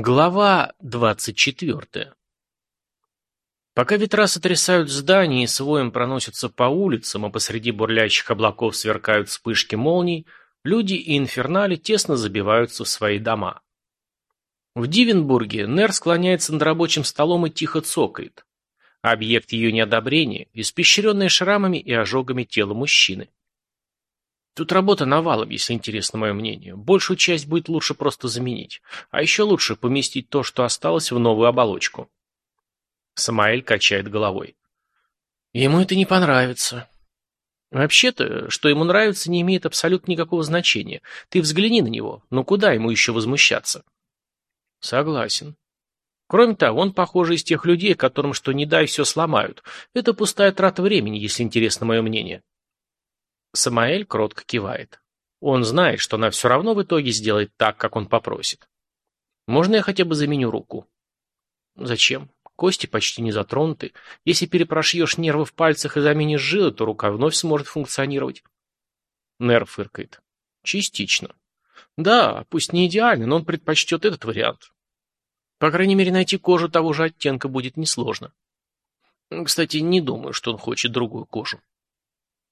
Глава двадцать четвертая Пока ветра сотрясают здания и своем проносятся по улицам, а посреди бурлящих облаков сверкают вспышки молний, люди и инфернали тесно забиваются в свои дома. В Дивенбурге Нер склоняется над рабочим столом и тихо цокает. Объект ее неодобрения – испещренное шрамами и ожогами тело мужчины. Тут работа навалом, если интересно мое мнение. Большую часть будет лучше просто заменить. А еще лучше поместить то, что осталось, в новую оболочку. Самаэль качает головой. Ему это не понравится. Вообще-то, что ему нравится, не имеет абсолютно никакого значения. Ты взгляни на него. Ну куда ему еще возмущаться? Согласен. Кроме того, он, похоже, из тех людей, которым что не дай, все сломают. Это пустая трата времени, если интересно мое мнение. Самаэль кротко кивает. Он знает, что она все равно в итоге сделает так, как он попросит. Можно я хотя бы заменю руку? Зачем? Кости почти не затронуты. Если перепрошьешь нервы в пальцах и заменишь жилы, то рука вновь сможет функционировать. Нер фыркает. Частично. Да, пусть не идеально, но он предпочтет этот вариант. По крайней мере, найти кожу того же оттенка будет несложно. Кстати, не думаю, что он хочет другую кожу.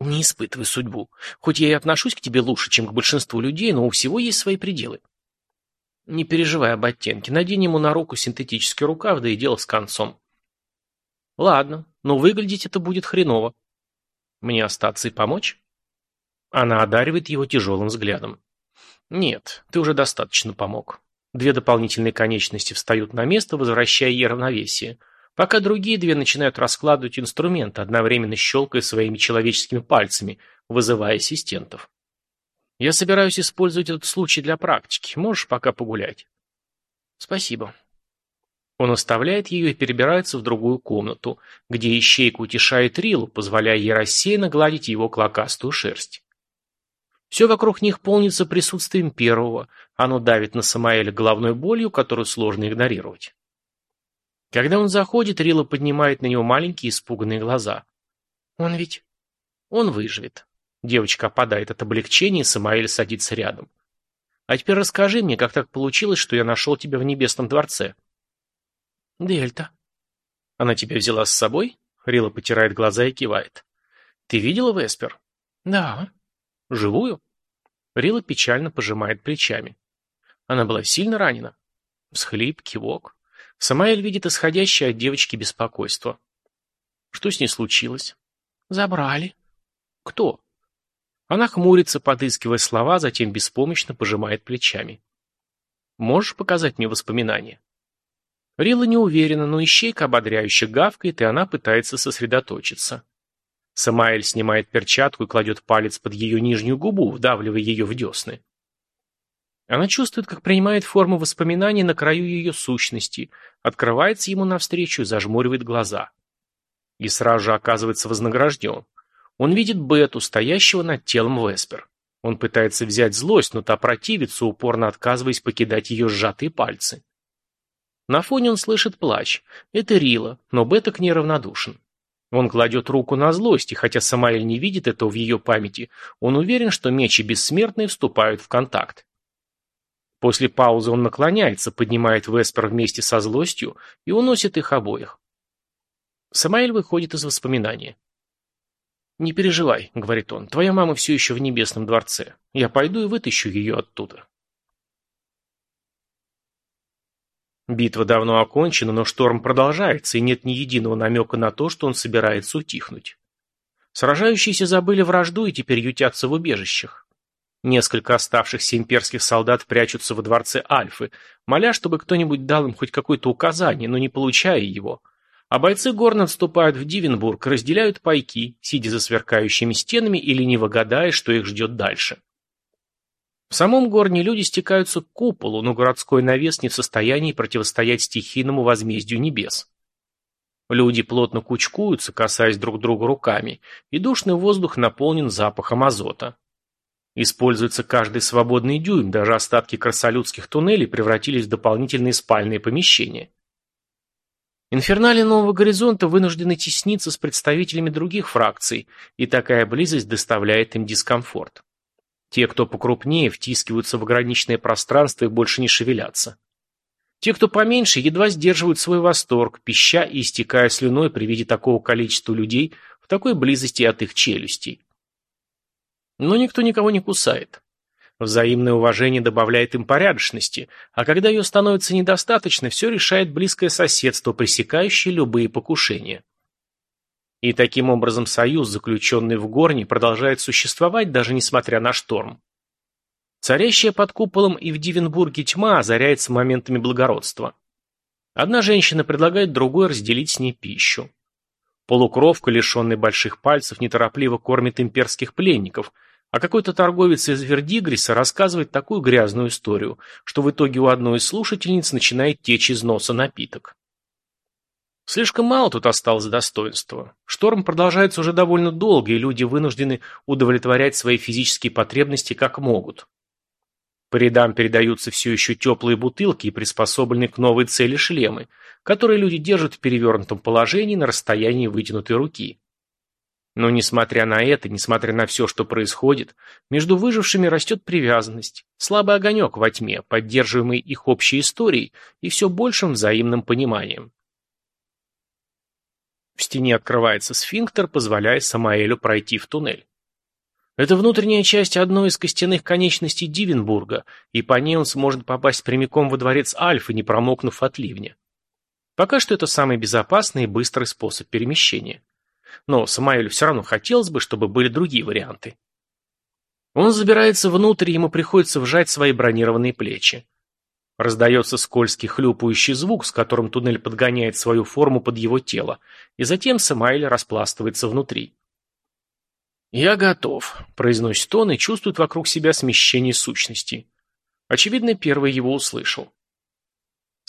Не испытывай судьбу. Хоть я и отношусь к тебе лучше, чем к большинству людей, но у всего есть свои пределы. Не переживай об оттенке. Надень ему на руку синтетический рукав, да и дело с концом. Ладно, но выглядеть это будет хреново. Мне остаться и помочь? Она одаривает его тяжелым взглядом. Нет, ты уже достаточно помог. Две дополнительные конечности встают на место, возвращая ей равновесие пока другие две начинают раскладывать инструменты, одновременно щелкая своими человеческими пальцами, вызывая ассистентов. Я собираюсь использовать этот случай для практики. Можешь пока погулять. Спасибо. Он оставляет ее и перебирается в другую комнату, где ищейка утешает Рилу, позволяя ей рассеянно гладить его клокастую шерсть. Все вокруг них полнится присутствием первого, оно давит на Самаэля головной болью, которую сложно игнорировать. Когда он заходит, Рила поднимает на него маленькие испуганные глаза. «Он ведь...» «Он выживет». Девочка опадает от облегчения, и Самаэль садится рядом. «А теперь расскажи мне, как так получилось, что я нашел тебя в Небесном дворце?» «Дельта». «Она тебя взяла с собой?» Рила потирает глаза и кивает. «Ты видела Веспер?» «Да». «Живую?» Рила печально пожимает плечами. Она была сильно ранена. Всхлип, кивок. Самаэль видит исходящее от девочки беспокойство. Что с ней случилось? Забрали. Кто? Она хмурится, подыскивая слова, затем беспомощно пожимает плечами. Можешь показать мне воспоминания? Рила не уверена, но ищейка ободряюще гавкает, и она пытается сосредоточиться. Самаэль снимает перчатку и кладет палец под ее нижнюю губу, вдавливая ее в десны. Она чувствует, как принимает форму воспоминаний на краю ее сущности, открывается ему навстречу и зажмуривает глаза. И сразу же оказывается вознагражден. Он видит Бету, стоящего над телом Веспер. Он пытается взять злость, но та противится, упорно отказываясь покидать ее сжатые пальцы. На фоне он слышит плач. Это Рила, но Бета к ней равнодушен. Он кладет руку на злость, и хотя Самаэль не видит этого в ее памяти, он уверен, что мечи бессмертные вступают в контакт. После паузы он наклоняется, поднимает Веспер вместе со злостью и уносит их обоих. Самаэль выходит из воспоминания. «Не переживай», — говорит он, — «твоя мама все еще в небесном дворце. Я пойду и вытащу ее оттуда». Битва давно окончена, но шторм продолжается, и нет ни единого намека на то, что он собирается утихнуть. Сражающиеся забыли вражду и теперь ютятся в убежищах. Несколько оставшихся имперских солдат прячутся во дворце Альфы, моля, чтобы кто-нибудь дал им хоть какое-то указание, но не получая его. А бойцы горно отступают в Дивенбург, разделяют пайки, сидя за сверкающими стенами и лениво гадая, что их ждет дальше. В самом Горне люди стекаются к куполу, но городской навес не в состоянии противостоять стихийному возмездию небес. Люди плотно кучкуются, касаясь друг друга руками, и душный воздух наполнен запахом азота. Используется каждый свободный дюйм, даже остатки красолюдских туннелей превратились в дополнительные спальные помещения. Инфернали Нового Горизонта вынуждены тесниться с представителями других фракций, и такая близость доставляет им дискомфорт. Те, кто покрупнее, втискиваются в ограниченное пространство и больше не шевелятся. Те, кто поменьше, едва сдерживают свой восторг, пища и истекая слюной при виде такого количества людей в такой близости от их челюстей. Но никто никого не кусает. Взаимное уважение добавляет им порядочности, а когда ее становится недостаточно, все решает близкое соседство, пресекающее любые покушения. И таким образом союз, заключенный в Горне, продолжает существовать, даже несмотря на шторм. Царящая под куполом и в Дивенбурге тьма озаряется моментами благородства. Одна женщина предлагает другой разделить с ней пищу. Полукровка, лишенный больших пальцев, неторопливо кормит имперских пленников, а какой-то торговец из Вердигриса рассказывает такую грязную историю, что в итоге у одной из слушательниц начинает течь из носа напиток. Слишком мало тут осталось достоинства. Шторм продолжается уже довольно долго, и люди вынуждены удовлетворять свои физические потребности как могут. По рядам передаются все еще теплые бутылки и приспособленные к новой цели шлемы, которые люди держат в перевернутом положении на расстоянии вытянутой руки. Но несмотря на это, несмотря на все, что происходит, между выжившими растет привязанность, слабый огонек во тьме, поддерживаемый их общей историей и все большим взаимным пониманием. В стене открывается сфинктер, позволяя Самаэлю пройти в туннель. Это внутренняя часть одной из костяных конечностей Дивенбурга, и по ней он сможет попасть прямиком во дворец Альфы, не промокнув от ливня. Пока что это самый безопасный и быстрый способ перемещения. Но Самаэлю все равно хотелось бы, чтобы были другие варианты. Он забирается внутрь, ему приходится вжать свои бронированные плечи. Раздается скользкий хлюпающий звук, с которым туннель подгоняет свою форму под его тело, и затем Самаэль распластывается внутри. «Я готов», — произносит он и чувствует вокруг себя смещение сущности. Очевидно, первый его услышал.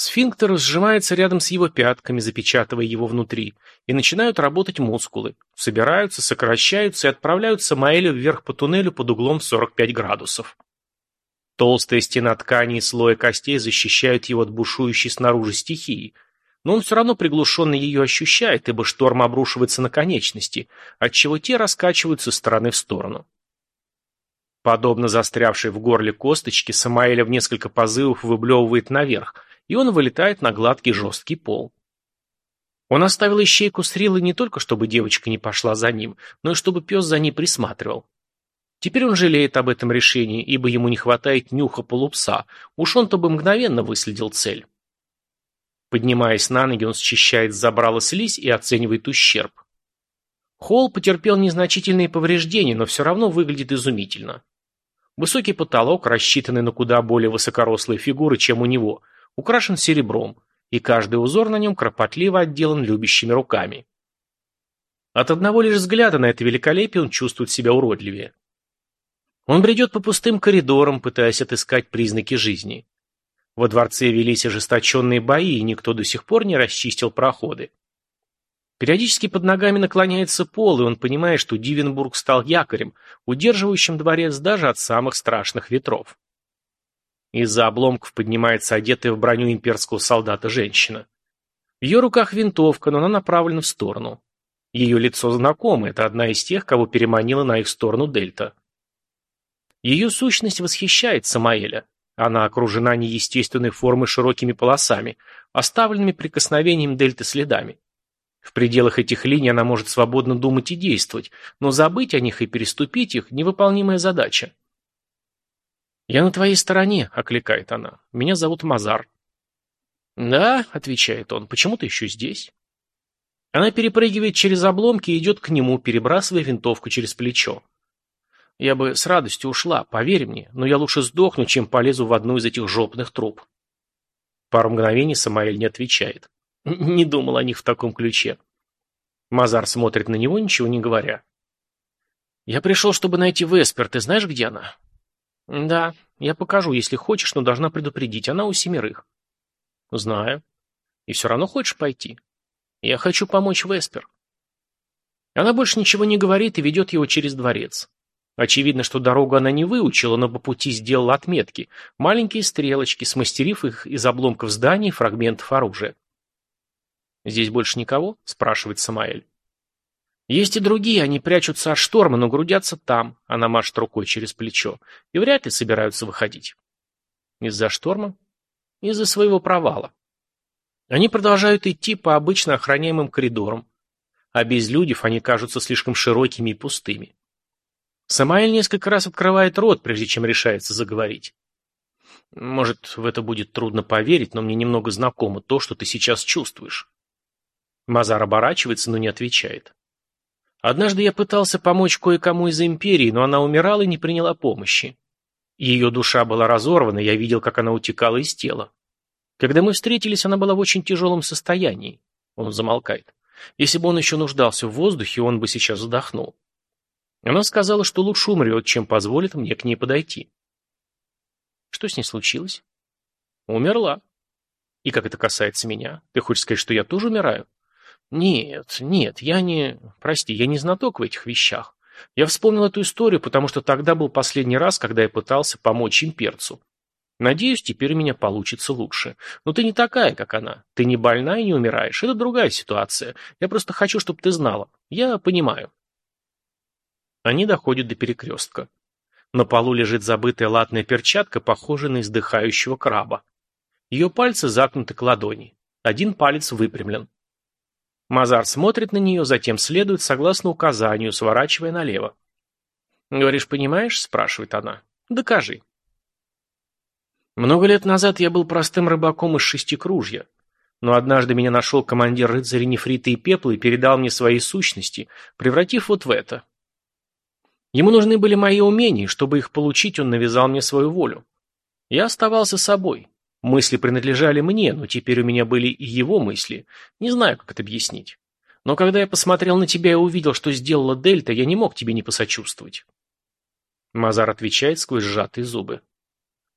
Сфинктер сжимается рядом с его пятками, запечатывая его внутри, и начинают работать мускулы. Собираются, сокращаются и отправляют Самаэля вверх по туннелю под углом в 45 градусов. Толстая стена ткани и слоя костей защищают его от бушующей снаружи стихии, но он все равно приглушенно ее ощущает, ибо шторм обрушивается на конечности, отчего те раскачиваются стороны в сторону. Подобно застрявшей в горле косточке, Самаэля в несколько позывов выблевывает наверх, и он вылетает на гладкий жесткий пол. Он оставил ищейку с Рилой не только, чтобы девочка не пошла за ним, но и чтобы пес за ней присматривал. Теперь он жалеет об этом решении, ибо ему не хватает нюха полупса, уж он-то бы мгновенно выследил цель. Поднимаясь на ноги, он счищает с забрала слизь и оценивает ущерб. Холл потерпел незначительные повреждения, но все равно выглядит изумительно. Высокий потолок, рассчитанный на куда более высокорослые фигуры, чем у него, украшен серебром, и каждый узор на нем кропотливо отделан любящими руками. От одного лишь взгляда на это великолепие он чувствует себя уродливее. Он бредет по пустым коридорам, пытаясь отыскать признаки жизни. Во дворце велись ожесточенные бои, и никто до сих пор не расчистил проходы. Периодически под ногами наклоняется пол, и он понимает, что Дивенбург стал якорем, удерживающим дворец даже от самых страшных ветров. Из-за обломков поднимается одетая в броню имперского солдата женщина. В ее руках винтовка, но она направлена в сторону. Ее лицо знакомо, это одна из тех, кого переманила на их сторону Дельта. Ее сущность восхищает Самаэля. Она окружена неестественной формой широкими полосами, оставленными прикосновением дельты следами. В пределах этих линий она может свободно думать и действовать, но забыть о них и переступить их – невыполнимая задача. «Я на твоей стороне», – окликает она. «Меня зовут Мазар». «Да», – отвечает он, – «почему ты еще здесь?» Она перепрыгивает через обломки и идет к нему, перебрасывая винтовку через плечо. Я бы с радостью ушла, поверь мне, но я лучше сдохну, чем полезу в одну из этих жопных труб. Пару мгновений Самаэль не отвечает. Не думал о них в таком ключе. Мазар смотрит на него, ничего не говоря. «Я пришел, чтобы найти Веспер. Ты знаешь, где она?» «Да, я покажу, если хочешь, но должна предупредить. Она у семерых». «Знаю. И все равно хочешь пойти?» «Я хочу помочь Веспер». Она больше ничего не говорит и ведет его через дворец. Очевидно, что дорогу она не выучила, но по пути сделала отметки, маленькие стрелочки, смастерив их из обломков зданий и фрагментов оружия. «Здесь больше никого?» – спрашивает Самаэль. «Есть и другие, они прячутся от шторма, но грудятся там», – она машет рукой через плечо, – «и вряд ли собираются выходить». «Из-за шторма?» Из-за своего провала. Они продолжают идти по обычно охраняемым коридорам, а без людев они кажутся слишком широкими и пустыми. Самаэль несколько раз открывает рот, прежде чем решается заговорить. Может, в это будет трудно поверить, но мне немного знакомо то, что ты сейчас чувствуешь. Мазар оборачивается, но не отвечает. Однажды я пытался помочь кое-кому из империи, но она умирала и не приняла помощи. Ее душа была разорвана, я видел, как она утекала из тела. Когда мы встретились, она была в очень тяжелом состоянии. Он замолкает. Если бы он еще нуждался в воздухе, он бы сейчас вздохнул. Она сказала, что лучше умрет, чем позволит мне к ней подойти. Что с ней случилось? Умерла. И как это касается меня? Ты хочешь сказать, что я тоже умираю? Нет, нет, я не... Прости, я не знаток в этих вещах. Я вспомнил эту историю, потому что тогда был последний раз, когда я пытался помочь имперцу. Надеюсь, теперь у меня получится лучше. Но ты не такая, как она. Ты не больна и не умираешь. Это другая ситуация. Я просто хочу, чтобы ты знала. Я понимаю. Они доходят до перекрестка. На полу лежит забытая латная перчатка, похожая на издыхающего краба. Ее пальцы загнуты к ладони. Один палец выпрямлен. Мазар смотрит на нее, затем следует согласно указанию, сворачивая налево. «Говоришь, понимаешь?» – спрашивает она. «Докажи». Много лет назад я был простым рыбаком из шестикружья. Но однажды меня нашел командир рыцарей нефрита и пепла и передал мне свои сущности, превратив вот в это. Ему нужны были мои умения, и чтобы их получить, он навязал мне свою волю. Я оставался собой. Мысли принадлежали мне, но теперь у меня были и его мысли. Не знаю, как это объяснить. Но когда я посмотрел на тебя и увидел, что сделала Дельта, я не мог тебе не посочувствовать. Мазар отвечает сквозь сжатые зубы.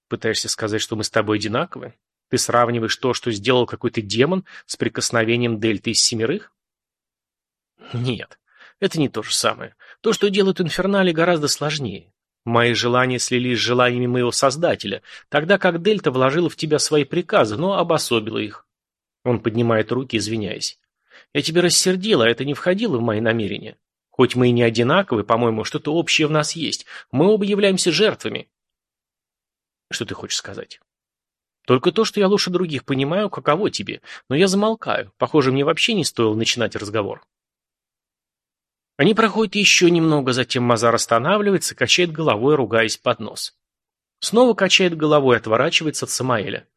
Пытаешься сказать, что мы с тобой одинаковы? Ты сравниваешь то, что сделал какой-то демон, с прикосновением Дельты из семерых? Нет, это не то же самое. То, что делают инфернали, гораздо сложнее. Мои желания слились с желаниями моего Создателя, тогда как Дельта вложила в тебя свои приказы, но обособила их. Он поднимает руки, извиняясь. Я тебя рассердила, а это не входило в мои намерения. Хоть мы и не одинаковы, по-моему, что-то общее в нас есть. Мы оба являемся жертвами. Что ты хочешь сказать? Только то, что я лучше других понимаю, каково тебе. Но я замолкаю. Похоже, мне вообще не стоило начинать разговор. Они проходят еще немного, затем Мазар останавливается, качает головой, ругаясь под нос. Снова качает головой, отворачивается от Самаэля.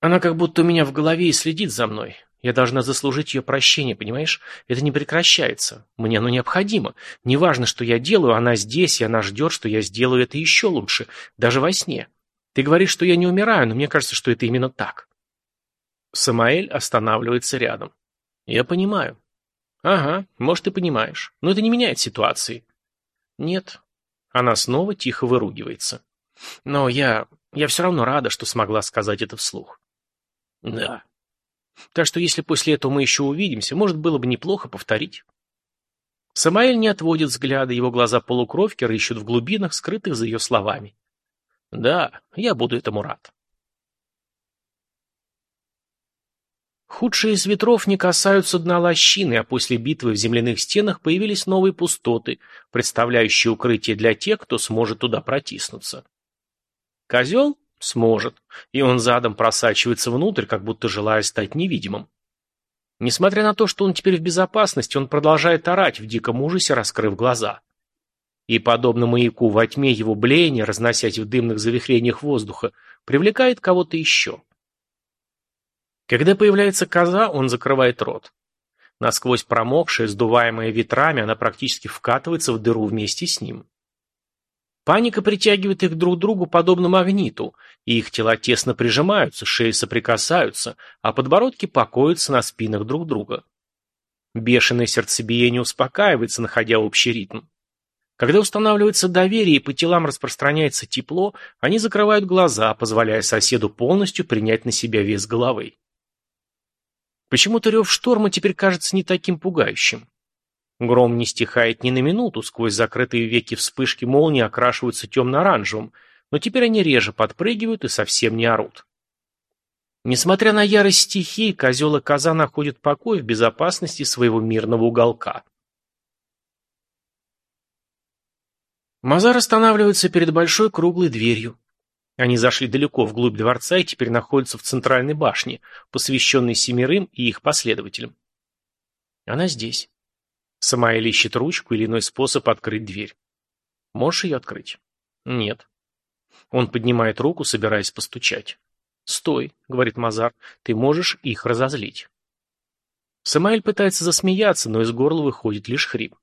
Она как будто у меня в голове и следит за мной. Я должна заслужить ее прощение, понимаешь? Это не прекращается. Мне оно необходимо. Неважно, что я делаю, она здесь, и она ждет, что я сделаю это еще лучше, даже во сне. Ты говоришь, что я не умираю, но мне кажется, что это именно так. Самаэль останавливается рядом. Я понимаю. Ага, может, ты понимаешь. Но это не меняет ситуации. Нет. Она снова тихо выругивается. Но я... я все равно рада, что смогла сказать это вслух. Да. Так что если после этого мы еще увидимся, может, было бы неплохо повторить. Самаэль не отводит взгляда, его глаза полукровки рыщут в глубинах, скрытых за ее словами. Да, я буду этому рад. Худшие из ветров не касаются дна лощины, а после битвы в земляных стенах появились новые пустоты, представляющие укрытие для тех, кто сможет туда протиснуться. Козел сможет, и он задом просачивается внутрь, как будто желая стать невидимым. Несмотря на то, что он теперь в безопасности, он продолжает орать в диком ужасе, раскрыв глаза. И, подобно маяку во тьме, его блеяние, разносясь в дымных завихрениях воздуха, привлекает кого-то еще. Когда появляется коза, он закрывает рот. Насквозь промокшая, сдуваемая ветрами, она практически вкатывается в дыру вместе с ним. Паника притягивает их друг к другу подобно магниту, и их тела тесно прижимаются, шеи соприкасаются, а подбородки покоятся на спинах друг друга. Бешеное сердцебиение успокаивается, находя общий ритм. Когда устанавливается доверие и по телам распространяется тепло, они закрывают глаза, позволяя соседу полностью принять на себя вес головы. Почему-то рев шторма теперь кажется не таким пугающим. Гром не стихает ни на минуту, сквозь закрытые веки вспышки молнии окрашиваются темно-оранжевым, но теперь они реже подпрыгивают и совсем не орут. Несмотря на ярость стихии, козел и коза находят покой в безопасности своего мирного уголка. Мазар останавливается перед большой круглой дверью. Они зашли далеко вглубь дворца и теперь находятся в центральной башне, посвященной семерым и их последователям. Она здесь. Самаэль ищет ручку или иной способ открыть дверь. Можешь ее открыть? Нет. Он поднимает руку, собираясь постучать. «Стой», — говорит Мазар, — «ты можешь их разозлить». Самаэль пытается засмеяться, но из горла выходит лишь хрип.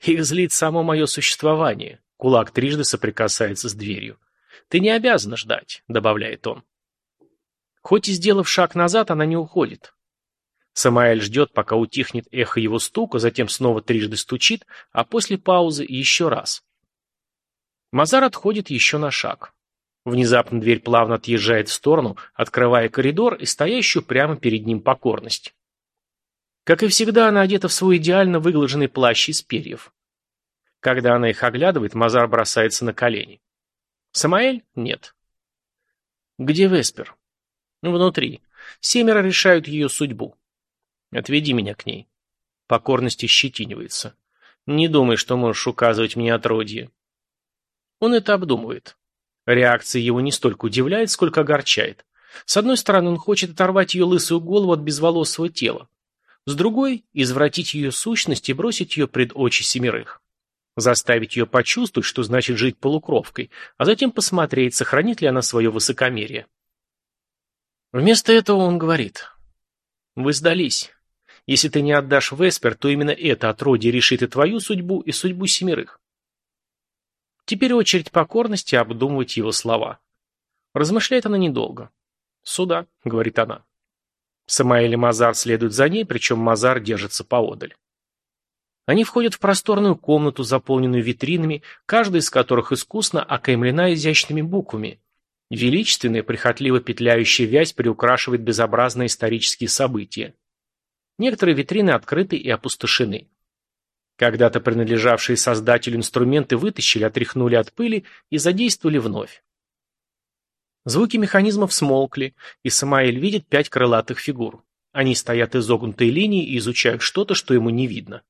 «Их злит само мое существование», — кулак трижды соприкасается с дверью. «Ты не обязана ждать», — добавляет он. Хоть и сделав шаг назад, она не уходит. Самаэль ждет, пока утихнет эхо его стука, затем снова трижды стучит, а после паузы еще раз. Мазар отходит еще на шаг. Внезапно дверь плавно отъезжает в сторону, открывая коридор и стоящую прямо перед ним покорность. Как и всегда, она одета в свой идеально выглаженный плащ из перьев. Когда она их оглядывает, Мазар бросается на колени. Самаэль? Нет. Где Веспер? Внутри. Семеро решают ее судьбу. Отведи меня к ней. Покорность ощетинивается. Не думай, что можешь указывать мне отродье. Он это обдумывает. Реакция его не столько удивляет, сколько огорчает. С одной стороны, он хочет оторвать ее лысую голову от безволосого тела. С другой – извратить ее сущность и бросить ее пред очи семерых заставить ее почувствовать, что значит жить полукровкой, а затем посмотреть, сохранит ли она свое высокомерие. Вместо этого он говорит, «Вы сдались. Если ты не отдашь Веспер, то именно это отродье решит и твою судьбу, и судьбу семерых». Теперь очередь покорности обдумывать его слова. Размышляет она недолго. «Сюда», — говорит она. Самаэль и Мазар следуют за ней, причем Мазар держится поодаль. Они входят в просторную комнату, заполненную витринами, каждая из которых искусно окаймлена изящными буквами. Величественная, прихотливо петляющая вязь приукрашивает безобразные исторические события. Некоторые витрины открыты и опустошены. Когда-то принадлежавшие создателю инструменты вытащили, отряхнули от пыли и задействовали вновь. Звуки механизмов смолкли, и Самаэль видит пять крылатых фигур. Они стоят изогнутой линией и изучают что-то, что ему не видно.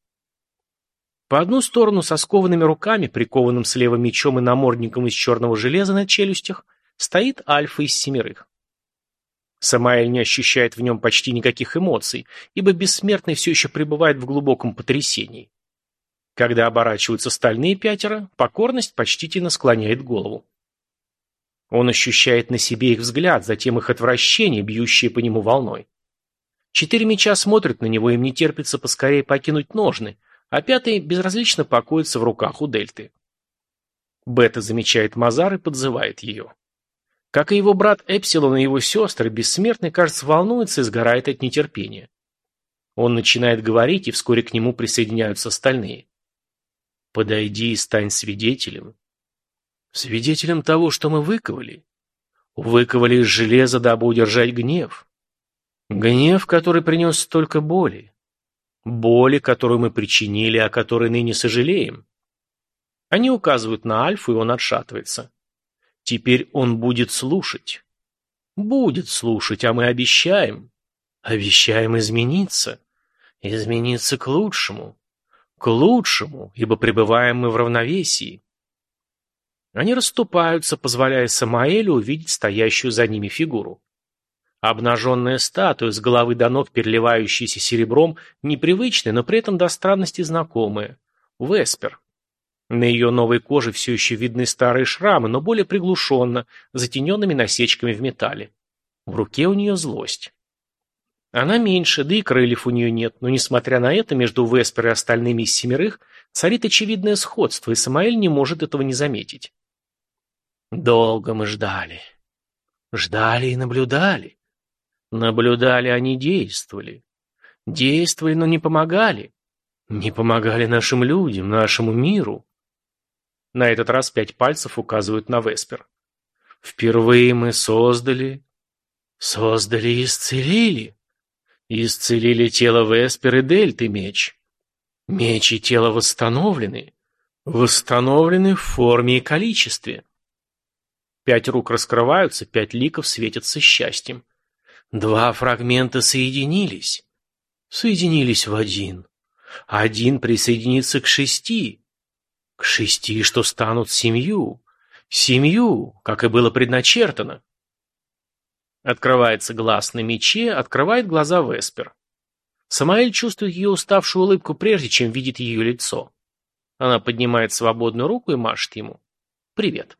По одну сторону со скованными руками, прикованным слева мечом и намордником из черного железа на челюстях, стоит Альфа из семерых. Самаэль не ощущает в нем почти никаких эмоций, ибо бессмертный все еще пребывает в глубоком потрясении. Когда оборачиваются стальные пятеро, покорность почтительно склоняет голову. Он ощущает на себе их взгляд, затем их отвращение, бьющее по нему волной. Четыре меча смотрят на него, им не терпится поскорее покинуть ножны, а пятый безразлично покоится в руках у Дельты. Бета замечает Мазар и подзывает ее. Как и его брат Эпсилон и его сестры, бессмертный, кажется, волнуется и сгорает от нетерпения. Он начинает говорить, и вскоре к нему присоединяются остальные. «Подойди и стань свидетелем. Свидетелем того, что мы выковали. Выковали из железа, дабы удержать гнев. Гнев, который принес столько боли боли, которую мы причинили, о которой ныне сожалеем. Они указывают на Альфу, и он отшатывается. Теперь он будет слушать. Будет слушать, а мы обещаем. Обещаем измениться. Измениться к лучшему. К лучшему, ибо пребываем мы в равновесии. Они расступаются, позволяя Самаэлю увидеть стоящую за ними фигуру. Обнаженная статуя, с головы до ног переливающаяся серебром, непривычная, но при этом до странности знакомая. Веспер. На ее новой коже все еще видны старые шрамы, но более приглушенно, затененными насечками в металле. В руке у нее злость. Она меньше, да и крыльев у нее нет, но, несмотря на это, между Веспер и остальными из семерых царит очевидное сходство, и Самаэль не может этого не заметить. Долго мы ждали. Ждали и наблюдали. Наблюдали, они действовали. Действовали, но не помогали. Не помогали нашим людям, нашему миру. На этот раз пять пальцев указывают на Веспер. Впервые мы создали... Создали и исцелили. Исцелили тело Веспер и Дельты меч. Меч и тело восстановлены. Восстановлены в форме и количестве. Пять рук раскрываются, пять ликов светятся счастьем. Два фрагмента соединились. Соединились в один. Один присоединится к шести. К шести, что станут семью. Семью, как и было предначертано. Открывается глаз на мече, открывает глаза Веспер. Самаэль чувствует ее уставшую улыбку, прежде чем видит ее лицо. Она поднимает свободную руку и машет ему. «Привет».